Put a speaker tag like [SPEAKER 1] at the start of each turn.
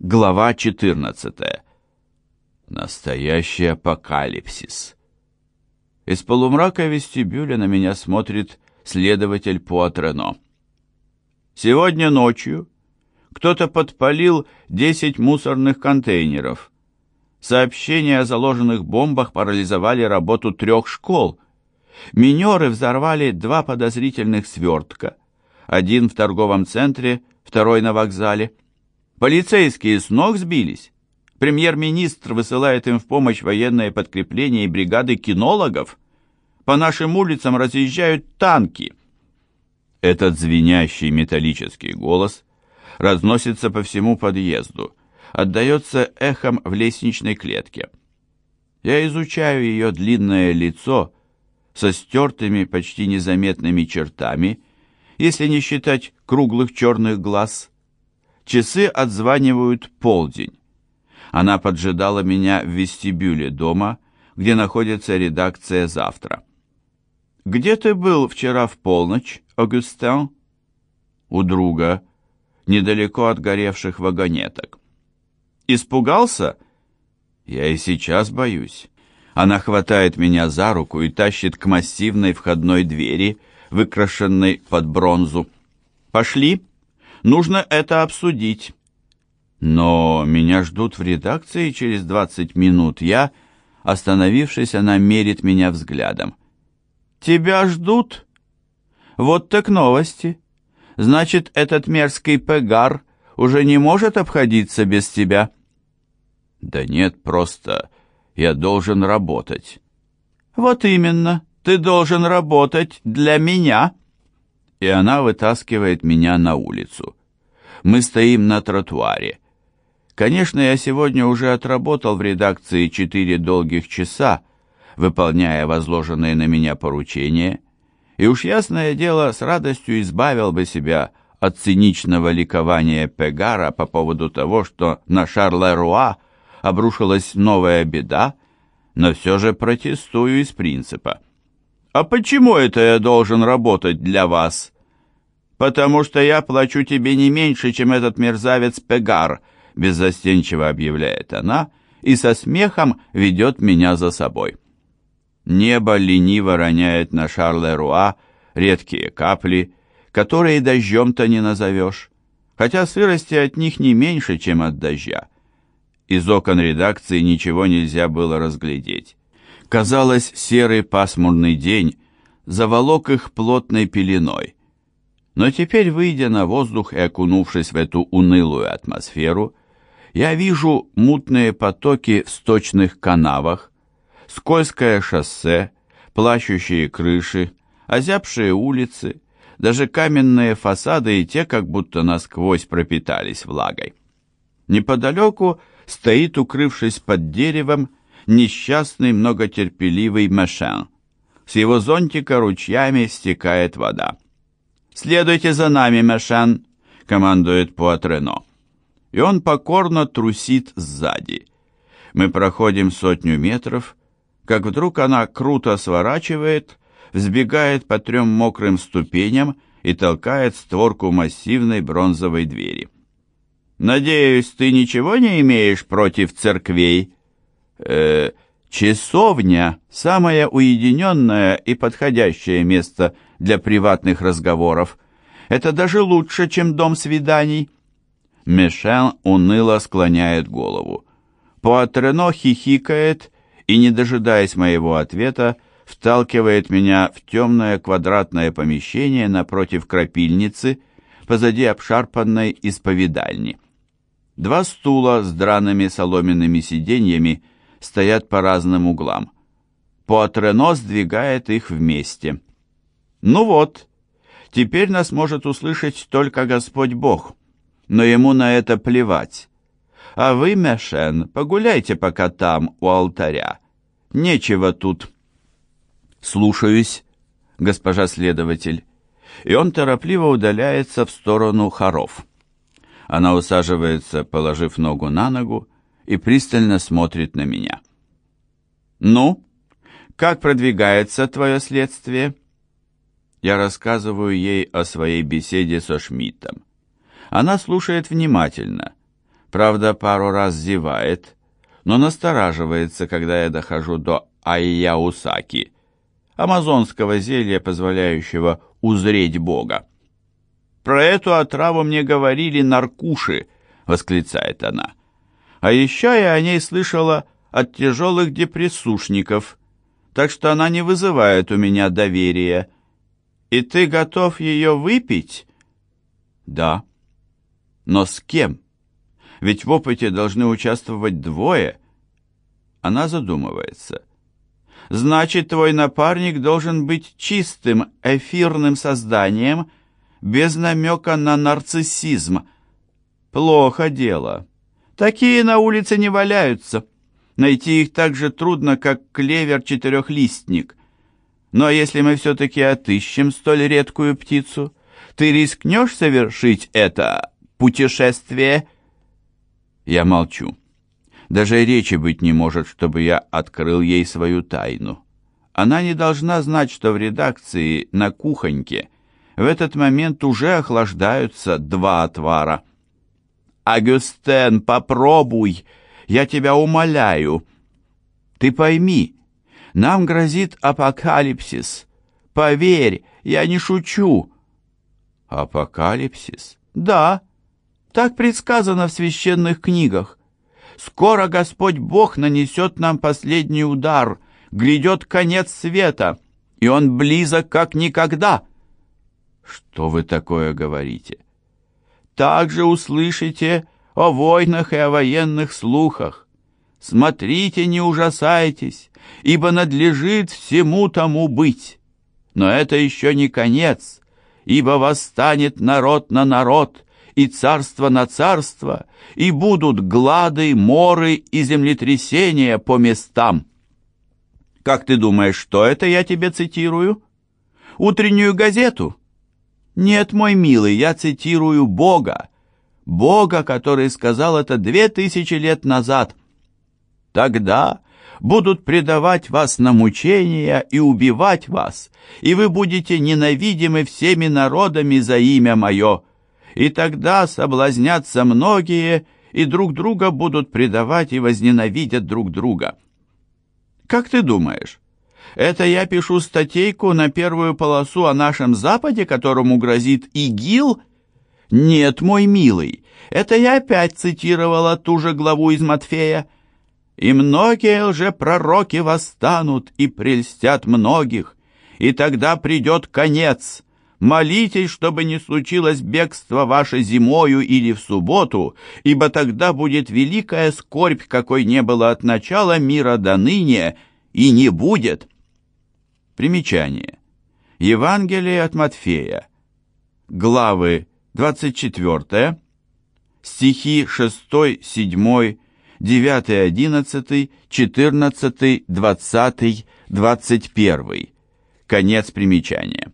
[SPEAKER 1] Глава 14. Настоящий апокалипсис. Из полумрака вестибюля на меня смотрит следователь Пуатрено. Сегодня ночью кто-то подпалил 10 мусорных контейнеров. Сообщения о заложенных бомбах парализовали работу трех школ. Минеры взорвали два подозрительных свертка. Один в торговом центре, второй на вокзале. Полицейские с ног сбились. Премьер-министр высылает им в помощь военное подкрепление и бригады кинологов. По нашим улицам разъезжают танки. Этот звенящий металлический голос разносится по всему подъезду, отдается эхом в лестничной клетке. Я изучаю ее длинное лицо со стертыми, почти незаметными чертами, если не считать круглых черных глаз – Часы отзванивают полдень. Она поджидала меня в вестибюле дома, где находится редакция «Завтра». «Где ты был вчера в полночь, Огюстен?» «У друга, недалеко от горевших вагонеток». «Испугался?» «Я и сейчас боюсь». Она хватает меня за руку и тащит к массивной входной двери, выкрашенной под бронзу. «Пошли!» Нужно это обсудить. Но меня ждут в редакции через 20 минут. Я, остановившись, она мерит меня взглядом. Тебя ждут? Вот так новости. Значит, этот мерзкий Пегар уже не может обходиться без тебя? Да нет, просто я должен работать. Вот именно, ты должен работать для меня и она вытаскивает меня на улицу. Мы стоим на тротуаре. Конечно, я сегодня уже отработал в редакции четыре долгих часа, выполняя возложенные на меня поручения, и уж ясное дело, с радостью избавил бы себя от циничного ликования Пегара по поводу того, что на Шарлеруа обрушилась новая беда, но все же протестую из принципа. «А почему это я должен работать для вас?» «Потому что я плачу тебе не меньше, чем этот мерзавец Пегар», беззастенчиво объявляет она и со смехом ведет меня за собой. Небо лениво роняет на Шарлеруа редкие капли, которые дождем-то не назовешь, хотя сырости от них не меньше, чем от дождя. Из окон редакции ничего нельзя было разглядеть. Казалось, серый пасмурный день заволок их плотной пеленой. Но теперь, выйдя на воздух и окунувшись в эту унылую атмосферу, я вижу мутные потоки в сточных канавах, скользкое шоссе, плачущие крыши, озябшие улицы, даже каменные фасады и те как будто насквозь пропитались влагой. Неподалеку стоит, укрывшись под деревом, несчастный многотерпеливый Мэшен. С его зонтика ручьями стекает вода. «Следуйте за нами, Мэшен», — командует Пуатрено. И он покорно трусит сзади. Мы проходим сотню метров, как вдруг она круто сворачивает, взбегает по трем мокрым ступеням и толкает створку массивной бронзовой двери. «Надеюсь, ты ничего не имеешь против церквей?» э, часовня – самое уединенное и подходящее место для приватных разговоров. Это даже лучше, чем дом свиданий. Мишель уныло склоняет голову. Пуатрено хихикает и, не дожидаясь моего ответа, вталкивает меня в темное квадратное помещение напротив крапильницы, позади обшарпанной исповедальни. Два стула с драными соломенными сиденьями – стоят по разным углам. Пуатрено сдвигает их вместе. Ну вот, теперь нас может услышать только Господь Бог, но ему на это плевать. А вы, Мешен, погуляйте пока там, у алтаря. Нечего тут. Слушаюсь, госпожа следователь. И он торопливо удаляется в сторону хоров. Она усаживается, положив ногу на ногу, и пристально смотрит на меня. «Ну, как продвигается твое следствие?» Я рассказываю ей о своей беседе со Шмидтом. Она слушает внимательно. Правда, пару раз зевает, но настораживается, когда я дохожу до Айяусаки, амазонского зелья, позволяющего узреть Бога. «Про эту отраву мне говорили наркуши», — восклицает она. «А еще я о ней слышала от тяжелых депрессушников, так что она не вызывает у меня доверия. И ты готов ее выпить?» «Да». «Но с кем? Ведь в опыте должны участвовать двое». Она задумывается. «Значит, твой напарник должен быть чистым, эфирным созданием, без намека на нарциссизм. Плохо дело. Такие на улице не валяются. Найти их так же трудно, как клевер-четырехлистник. Но если мы все-таки отыщем столь редкую птицу, ты рискнешь совершить это путешествие?» Я молчу. Даже речи быть не может, чтобы я открыл ей свою тайну. Она не должна знать, что в редакции на кухоньке в этот момент уже охлаждаются два отвара. «Агюстен, попробуй! Я тебя умоляю!» «Ты пойми, нам грозит апокалипсис. Поверь, я не шучу!» «Апокалипсис?» «Да, так предсказано в священных книгах. Скоро Господь Бог нанесет нам последний удар, грядет конец света, и он близок как никогда». Что вы такое говорите? Также услышите о войнах и о военных слухах. Смотрите, не ужасайтесь, ибо надлежит всему тому быть. Но это еще не конец, ибо восстанет народ на народ, и царство на царство, и будут глады, моры и землетрясения по местам. Как ты думаешь, что это я тебе цитирую? Утреннюю газету? Нет, мой милый, я цитирую Бога. Бога, который сказал это две тысячи лет назад. Тогда будут предавать вас на мучения и убивать вас, и вы будете ненавидимы всеми народами за имя мое. И тогда соблазнятся многие, и друг друга будут предавать и возненавидят друг друга. Как ты думаешь, это я пишу статейку на первую полосу о нашем Западе, которому грозит ИГИЛ? Нет, мой милый, это я опять цитировала ту же главу из Матфея. И многие лжепророки восстанут и прельстят многих, и тогда придет конец. Молитесь, чтобы не случилось бегство ваше зимою или в субботу, ибо тогда будет великая скорбь, какой не было от начала мира до ныне, и не будет». Примечание. Евангелие от Матфея. Главы 24, стихи 6, 7, 9, 11, 14, 20, 21. Конец примечания.